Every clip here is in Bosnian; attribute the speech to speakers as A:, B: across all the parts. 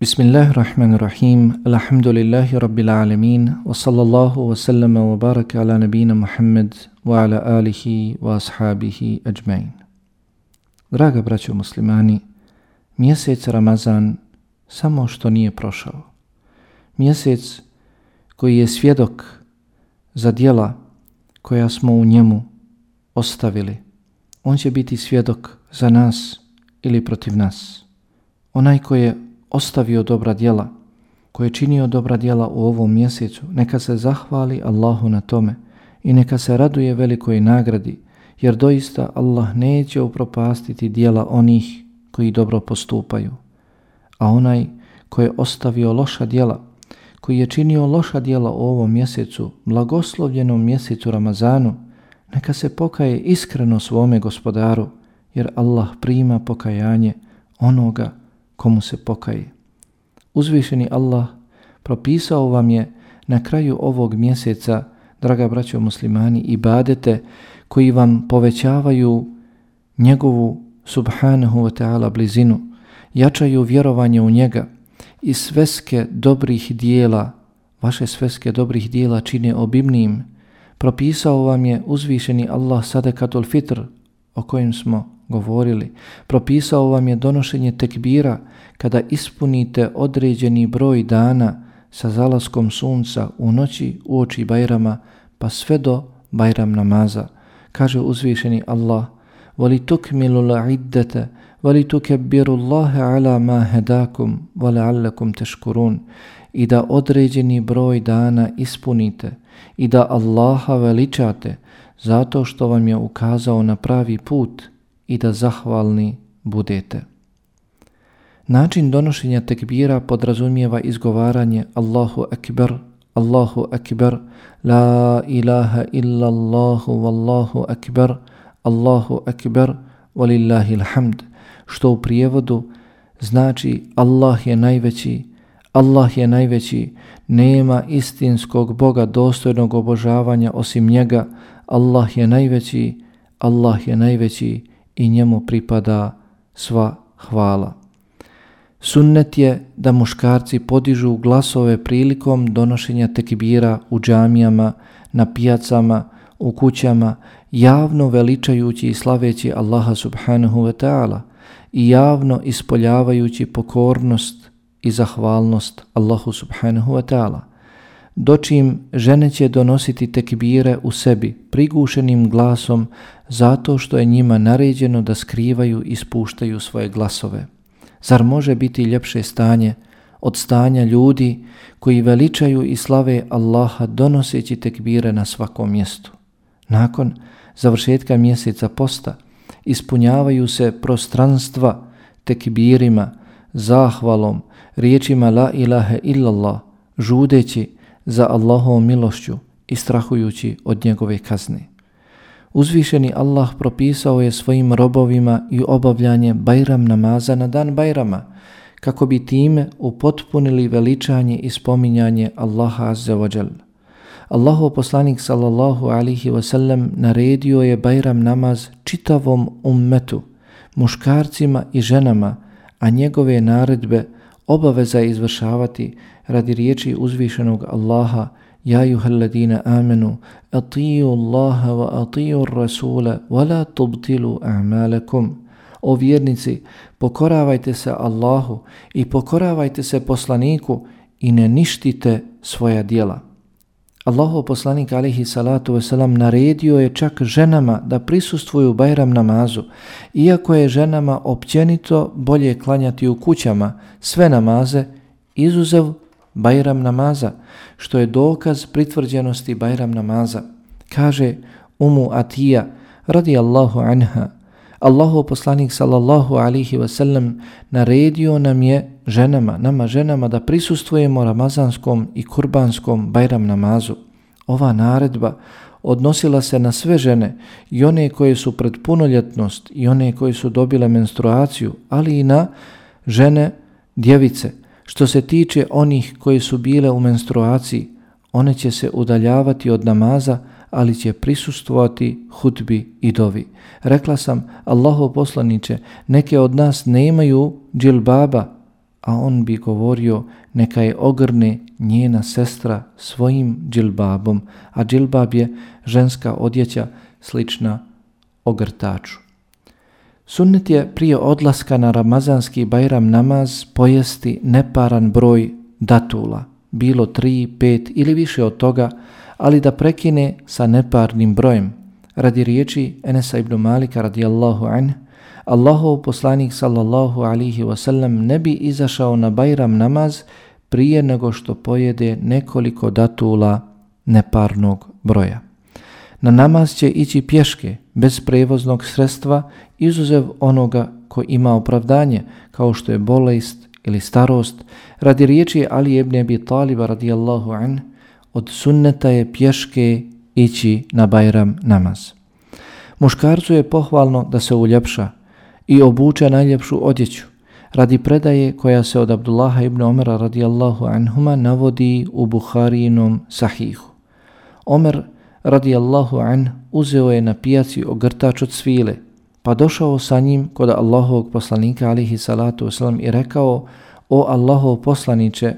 A: Bismillahirrahmanirrahim. Alhamdulillahi rabbil alamin. الحمد لله wa العالمين wa baraka ala nabina Muhammad wa ala alihi wa ashabihi ajmain. Draga braćo muslimani, mjesec Ramazan samo što nije prošao. Mjesec koji je svjedok za dijela koja smo u njemu ostavili. On će biti svjedok za nas ili protiv nas. Onaj koji je ostavio dobra djela, ko je činio dobra djela u ovom mjesecu, neka se zahvali Allahu na tome i neka se raduje velikoj nagradi, jer doista Allah neće upropastiti djela onih koji dobro postupaju. A onaj ko je ostavio loša djela, koji je činio loša djela u ovom mjesecu, blagoslovljenom mjesecu Ramazanu, neka se pokaje iskreno svome gospodaru, jer Allah prima pokajanje onoga komu se pokaje. Uzvišeni Allah propisao vam je na kraju ovog mjeseca, draga braćo muslimani, ibadete koji vam povećavaju njegovu subhanahu wa ta'ala blizinu, jačaju vjerovanje u njega i sveske dobrih dijela, vaše sveske dobrih dijela čine obimnim, propisao vam je uzvišeni Allah sadekatul fitr o kojem smo govorili. Propisao vam je donošenje tekbira kada ispunite određeni broj dana sa zalaskom sunca u noći u oči Bajrama pa sve do Bajram namaza. Kaže uzvišeni Allah وَلِ تُكْمِلُ الْعِدَّةَ وَلِ تُكَبِّرُ اللَّهَ عَلَى مَا هَدَاكُمْ وَلَعَلَّكُمْ تَشْكُرُونَ I da određeni broj dana ispunite i da Allaha veličate zato što vam je ukazao na pravi put i da zahvalni budete. Način donošenja tekbira podrazumijeva izgovaranje Allahu Akbar, Allahu Akbar, La ilaha illa Allahu wallahu Akbar, Allahu Akbar, walillahi hamd, što u prijevodu znači Allah je najveći, Allah je najveći, nema istinskog Boga dostojnog obožavanja osim njega, Allah je najveći, Allah je najveći i njemu pripada sva hvala. Sunnet je da muškarci podižu glasove prilikom donošenja tekbira u džamijama, na pijacama, u kućama, javno veličajući i slaveći Allaha subhanahu wa ta'ala i javno ispoljavajući pokornost i zahvalnost Allahu subhanahu wa ta'ala dočim žene će donositi tekbire u sebi prigušenim glasom zato što je njima naređeno da skrivaju i spuštaju svoje glasove. Zar može biti ljepše stanje od stanja ljudi koji veličaju i slave Allaha donoseći tekbire na svakom mjestu? Nakon završetka mjeseca posta ispunjavaju se prostranstva tekbirima, zahvalom, riječima la ilaha illallah, žudeći za Allahovom milošću i strahujući od njegove kazne. Uzvišeni Allah propisao je svojim robovima i obavljanje Bajram namaza na dan Bajrama, kako bi time upotpunili veličanje i spominjanje Allaha Azza wa Jal. Allahov poslanik sallallahu alihi wasallam naredio je Bajram namaz čitavom ummetu, muškarcima i ženama, a njegove naredbe obaveza je izvršavati radi riječi uzvišenog Allaha Ja juhalladina amenu atiju Allaha wa atiju Rasula wa la tubtilu a'malakum O vjernici, pokoravajte se Allahu i pokoravajte se poslaniku i ne ništite svoja dijela. Allahov poslanik alihi salatu wasalam naredio je čak ženama da prisustvuju Bajram namazu, iako je ženama općenito bolje klanjati u kućama sve namaze, izuzev Bajram namaza, što je dokaz pritvrđenosti Bajram namaza. Kaže Umu Atija, radi Allahu anha, Allahu poslanik sallallahu alihi wasallam naredio nam je ženama, nama ženama da prisustvujemo ramazanskom i kurbanskom Bajram namazu. Ova naredba odnosila se na sve žene i one koje su pred punoljetnost i one koje su dobile menstruaciju, ali i na žene djevice, Što se tiče onih koji su bile u menstruaciji, one će se udaljavati od namaza, ali će prisustvovati hutbi i dovi. Rekla sam, Allaho poslaniće, neke od nas ne imaju džilbaba, a on bi govorio neka je ogrne njena sestra svojim džilbabom, a džilbab je ženska odjeća slična ogrtaču. Sunnet je prije odlaska na ramazanski bajram namaz pojesti neparan broj datula, bilo tri, pet ili više od toga, ali da prekine sa neparnim brojem. Radi riječi Enesa ibn Malika radijallahu anh, Allahov poslanik sallallahu alihi wasallam ne bi izašao na bajram namaz prije nego što pojede nekoliko datula neparnog broja. Na namaz će ići pješke, bez prevoznog sredstva, izuzev onoga ko ima opravdanje, kao što je bolest ili starost. Radi riječi Ali ibn Abi Taliba radijallahu an, od sunneta je pješke ići na bajram namaz. Muškarcu je pohvalno da se uljepša i obuče najljepšu odjeću, radi predaje koja se od Abdullaha ibn Omera radijallahu anhuma navodi u Buharijinom sahihu. Omer radijallahu an uzeo je na pijaci ogrtač od svile, pa došao sa njim kod Allahovog poslanika alihi salatu wasalam i rekao O Allahov poslaniće,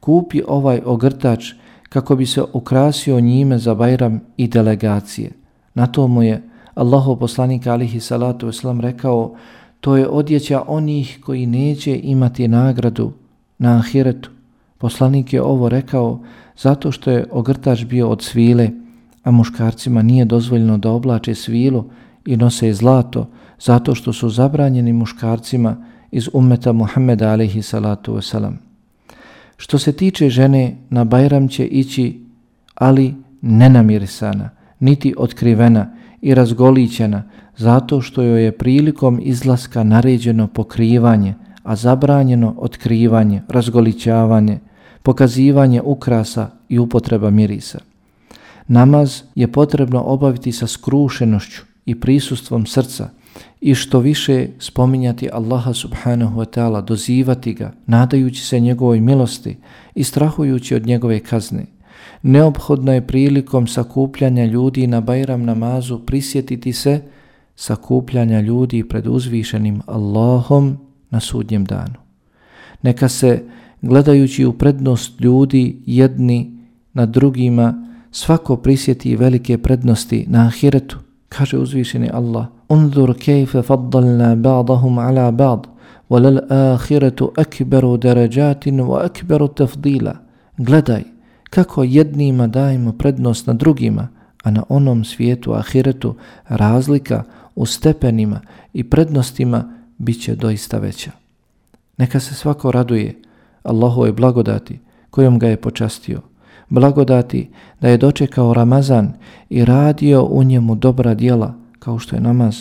A: kupi ovaj ogrtač kako bi se ukrasio njime za bajram i delegacije. Na to mu je Allahov poslanik alihi salatu islam rekao to je odjeća onih koji neće imati nagradu na ahiretu. Poslanik je ovo rekao zato što je ogrtač bio od svile, a muškarcima nije dozvoljeno da oblače svilu i nose zlato zato što su zabranjeni muškarcima iz ummeta Muhammeda alaihi salatu wasalam. Što se tiče žene, na Bajram će ići, ali nenamirisana, niti otkrivena i razgolićena, zato što joj je prilikom izlaska naređeno pokrivanje, a zabranjeno otkrivanje, razgolićavanje, pokazivanje ukrasa i upotreba mirisa. Namaz je potrebno obaviti sa skrušenošću i prisustvom srca i što više spominjati Allaha subhanahu wa ta'ala, dozivati ga, nadajući se njegovoj milosti i strahujući od njegove kazne. Neophodno je prilikom sakupljanja ljudi na Bajram namazu prisjetiti se sakupljanja ljudi pred uzvišenim Allahom na sudnjem danu. Neka se, gledajući u prednost ljudi jedni na drugima, svako prisjeti velike prednosti na ahiretu, kaže uzvišeni Allah, انظر كيف faddalna بعضهم ala ba'd, وللآخرة أكبر درجات وأكبر wa tafdila. Gledaj, kako jednima dajemo prednost na drugima, a na onom svijetu, ahiretu, razlika u stepenima i prednostima bit će doista veća. Neka se svako raduje Allahove blagodati kojom ga je počastio, blagodati da je dočekao Ramazan i radio u njemu dobra djela, kao što je namaz,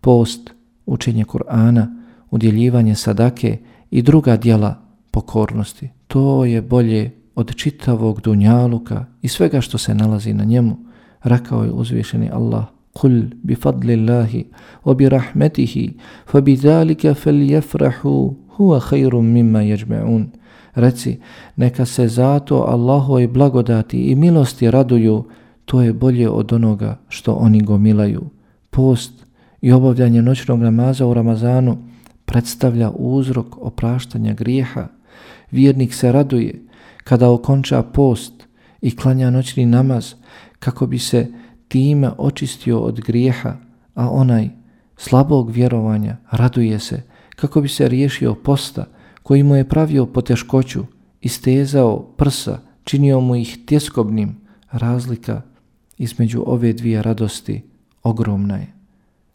A: post, učenje Kur'ana, udjeljivanje sadake i druga dijela pokornosti. To je bolje od čitavog dunjaluka i svega što se nalazi na njemu, rekao je uzvišeni Allah. Kul bi fadlillahi wa bi rahmetihi fa bi zalika fel jefrahu huwa khairum mimma yajma'un. Reci, neka se zato Allahoj blagodati i milosti raduju, to je bolje od onoga što oni gomilaju. Post i obavljanje noćnog namaza u Ramazanu predstavlja uzrok opraštanja grijeha. Vjernik se raduje kada okonča post i klanja noćni namaz kako bi se time očistio od grijeha, a onaj slabog vjerovanja raduje se kako bi se riješio posta koji mu je pravio poteškoću, istezao prsa, činio mu ih tjeskobnim, razlika između ove dvije radosti ogromna je.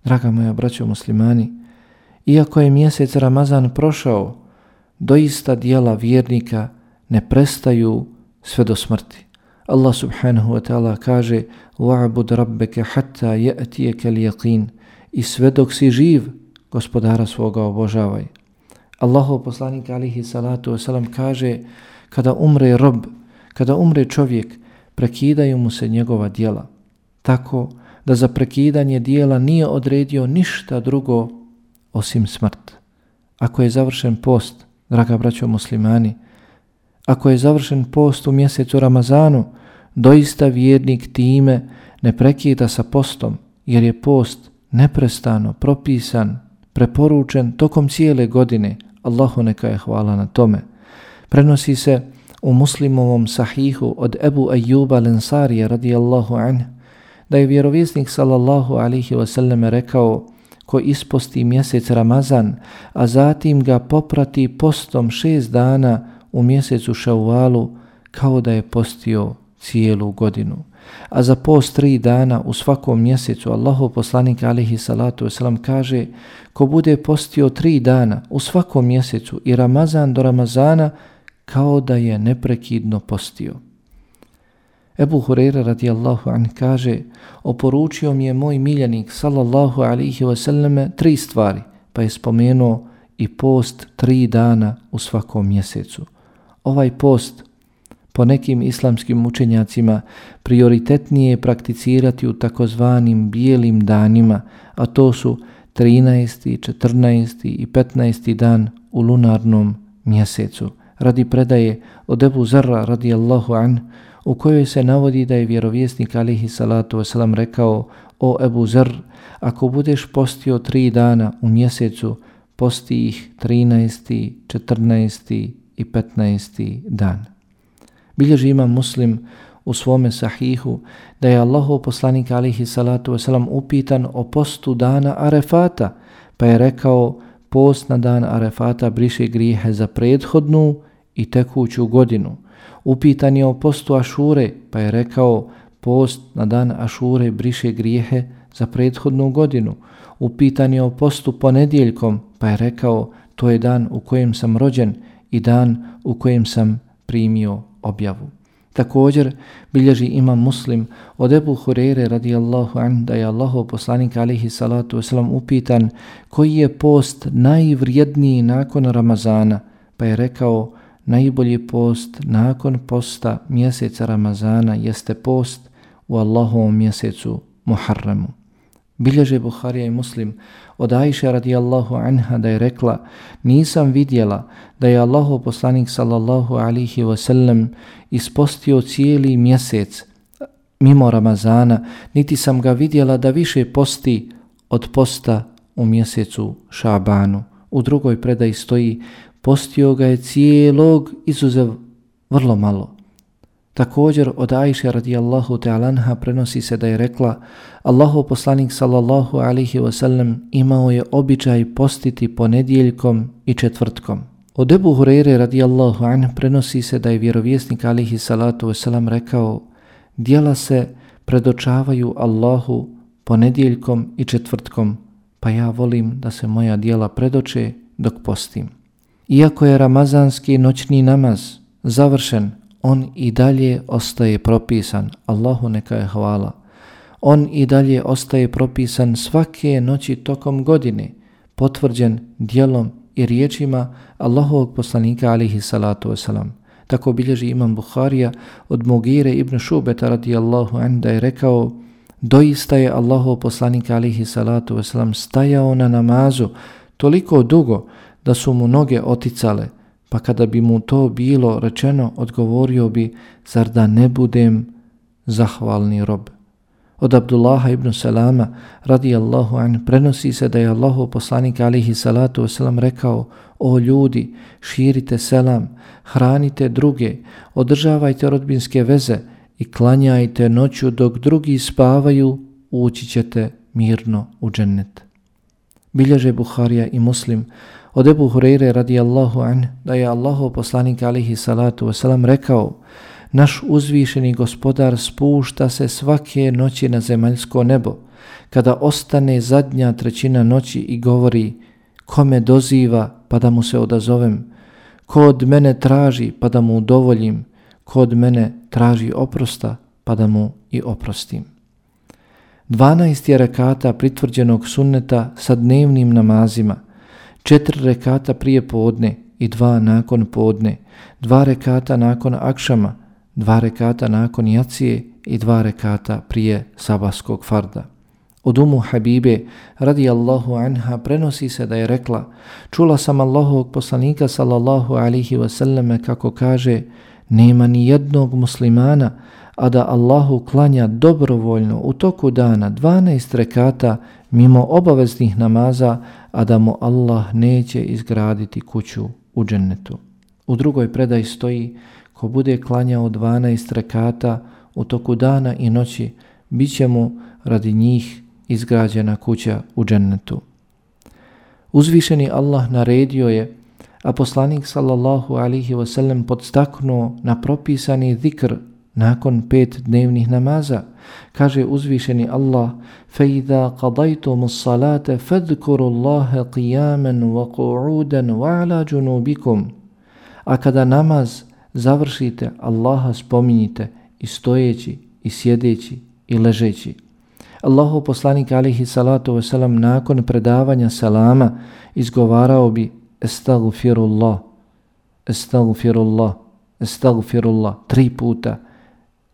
A: Draga moja braćo muslimani, iako je mjesec Ramazan prošao, doista dijela vjernika ne prestaju sve do smrti. Allah subhanahu wa ta'ala kaže وَعْبُدْ رَبَّكَ حَتَّى يَأْتِيَكَ الْيَقِينَ I sve dok si živ, gospodara svoga obožavaj. Allahov poslanik alihi salatu wasalam kaže kada umre rob, kada umre čovjek, prekidaju mu se njegova dijela. Tako da za prekidanje dijela nije odredio ništa drugo osim smrt. Ako je završen post, draga braćo muslimani, ako je završen post u mjesecu Ramazanu, doista vjernik time ne prekida sa postom, jer je post neprestano propisan, preporučen tokom cijele godine, Allahu neka je hvala na tome. Prenosi se u muslimovom sahihu od Ebu Ejuba Lensarija radijallahu anhu da je vjerovjesnik sallallahu alihi wasallam rekao ko isposti mjesec Ramazan, a zatim ga poprati postom šest dana u mjesecu Šauvalu, kao da je postio cijelu godinu. A za post tri dana u svakom mjesecu Allahu poslanik alihi salatu wasalam kaže ko bude postio tri dana u svakom mjesecu i Ramazan do Ramazana kao da je neprekidno postio. Ebu Hureyre radijallahu an kaže oporučio mi je moj miljenik sallallahu alihi wasallame tri stvari pa je spomenuo i post tri dana u svakom mjesecu. Ovaj post po nekim islamskim učenjacima prioritetnije je prakticirati u takozvanim bijelim danima, a to su 13., 14. i 15. dan u lunarnom mjesecu. Radi predaje od Ebu Zarra radijallahu an, u kojoj se navodi da je vjerovjesnik alihi salatu wasalam rekao O Ebu Zer, ako budeš postio tri dana u mjesecu, posti ih 13., 14. i 15. dan. Bilježi ima muslim u svome sahihu da je Allahov poslanik alihi salatu wasalam upitan o postu dana Arefata, pa je rekao post na dan Arefata briše grijehe za prethodnu i tekuću godinu. Upitan je o postu Ašure, pa je rekao post na dan Ašure briše grijehe za prethodnu godinu. Upitan je o postu ponedjeljkom, pa je rekao to je dan u kojem sam rođen i dan u kojem sam primio objavu. Također bilježi imam muslim od Ebu Hurere radijallahu an da je Allaho poslanik alihi salatu wasalam upitan koji je post najvrijedniji nakon Ramazana, pa je rekao najbolji post nakon posta mjeseca Ramazana jeste post u Allahovom mjesecu Muharremu. Bilježe Buharija i Muslim od Aisha radijallahu anha da je rekla nisam vidjela da je Allahov poslanik sallallahu alihi wasallam ispostio cijeli mjesec mimo Ramazana, niti sam ga vidjela da više posti od posta u mjesecu Šabanu. U drugoj predaji stoji postio ga je cijelog izuzev vrlo malo. Također od Ajše radijallahu ta'alanha prenosi se da je rekla Allahu poslanik sallallahu alihi wasallam imao je običaj postiti ponedjeljkom i četvrtkom. Od Ebu Hureyre radijallahu anh prenosi se da je vjerovjesnik alihi salatu wasallam rekao Dijela se predočavaju Allahu ponedjeljkom i četvrtkom, pa ja volim da se moja dijela predoče dok postim. Iako je ramazanski noćni namaz završen, on i dalje ostaje propisan. Allahu neka je hvala. On i dalje ostaje propisan svake noći tokom godine, potvrđen dijelom i riječima Allahovog poslanika alihi salatu wasalam. Tako bilježi imam Bukharija od Mugire ibn Šubeta radijallahu an da je rekao doista je Allahov poslanik alihi salatu wasalam stajao na namazu toliko dugo da su mu noge oticale, pa kada bi mu to bilo rečeno, odgovorio bi, zar da ne budem zahvalni rob. Od Abdullaha ibn Salama, radijallahu an, prenosi se da je Allahu poslanik alihi salatu wasalam rekao, o ljudi, širite selam, hranite druge, održavajte rodbinske veze i klanjajte noću dok drugi spavaju, ući ćete mirno u džennet. Bilježe Buharija i Muslim, Od Ebu Hureyre radijallahu an da je Allahu poslanik alihi salatu wasalam rekao Naš uzvišeni gospodar spušta se svake noći na zemaljsko nebo. Kada ostane zadnja trećina noći i govori Kome doziva pa da mu se odazovem, ko od mene traži pa da mu udovoljim, ko od mene traži oprosta pa da mu i oprostim. 12 je rekata pritvrđenog sunneta sa dnevnim namazima – četiri rekata prije podne i dva nakon podne, dva rekata nakon akšama, dva rekata nakon jacije i dva rekata prije sabaskog farda. Od umu Habibe, radi Allahu anha, prenosi se da je rekla, čula sam Allahovog poslanika sallallahu alihi wasallame kako kaže, nema ni jednog muslimana, a da Allahu klanja dobrovoljno u toku dana 12 rekata mimo obaveznih namaza, a da mu Allah neće izgraditi kuću u džennetu. U drugoj predaj stoji ko bude klanjao 12 rekata u toku dana i noći, bit će mu radi njih izgrađena kuća u džennetu. Uzvišeni Allah naredio je, a poslanik sallallahu alihi wasallam podstaknuo na propisani zikr nakon pet dnevnih namaza. Kaže uzvišeni Allah, فَإِذَا قَضَيْتُمُ الصَّلَاةَ فَذْكُرُوا اللَّهَ قِيَامًا وَقُعُودًا وَعْلَى جُنُوبِكُمْ A kada namaz završite, Allaha spominjite i stojeći, i sjedeći, i ležeći. Allahu poslanik alihi salatu wasalam nakon predavanja salama izgovarao bi Estagfirullah, Estagfirullah, Estagfirullah tri puta.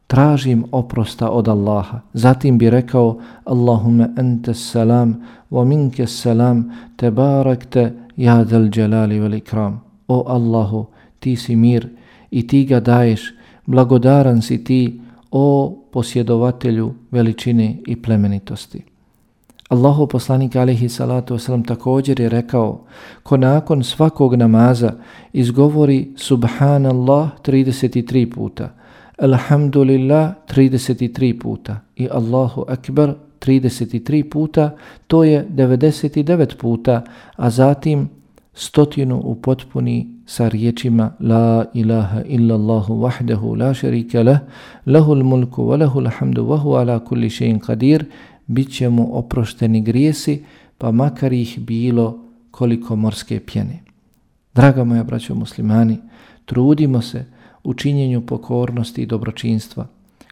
A: Tražim oprosta od Allaha. Zatim bi rekao Allahumme ente salam wa minke salam tebarakte ja del dželali vel ikram. O Allahu, ti si mir i ti ga daješ, blagodaran si ti, o posjedovatelju veličine i plemenitosti. Allahu poslanik alihi salatu wasalam također je rekao ko nakon svakog namaza izgovori subhanallah 33 puta, alhamdulillah 33 puta. I Allahu akbar 33 puta, to je 99 puta, a zatim stotinu u sa riječima La ilaha illa Allahu wahdahu la sharika lah, lahul mulku wa lahul hamdu wa huwa ala kulli shay'in qadir, bit će mu oprošteni grijesi, pa makar ih bilo koliko morske pjene. Draga moja braćo muslimani, trudimo se u činjenju pokornosti i dobročinstva.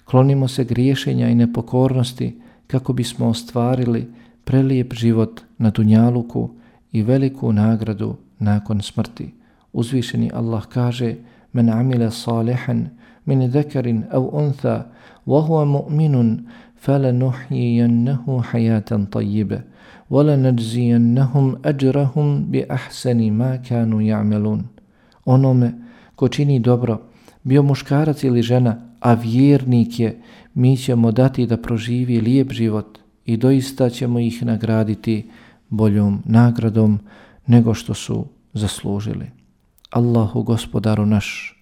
A: Klonimo se griješenja i nepokornosti kako bismo ostvarili prelijep život na Dunjaluku i veliku nagradu nakon smrti. Uzvišeni Allah kaže Men amile salihan min zekarin au untha wa huwa mu'minun فلنحيينه حياة طيبة ولنجزينهم أجرهم بأحسن ما كانوا يعملون onome ko čini dobro, bio muškarac ili žena, a vjernik je, mi ćemo dati da proživi lijep život i doista ćemo ih nagraditi boljom nagradom nego što su zaslužili. Allahu gospodaru naš,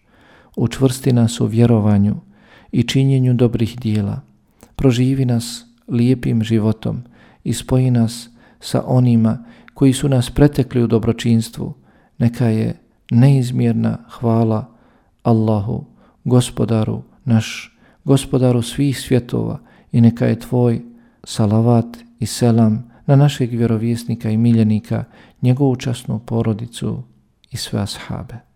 A: učvrsti nas u vjerovanju i činjenju dobrih dijela, proživi nas lijepim životom i spoji nas sa onima koji su nas pretekli u dobročinstvu, neka je neizmjerna hvala Allahu, gospodaru naš, gospodaru svih svjetova i neka je tvoj salavat i selam na našeg vjerovjesnika i miljenika, njegovu časnu porodicu i sve ashabe.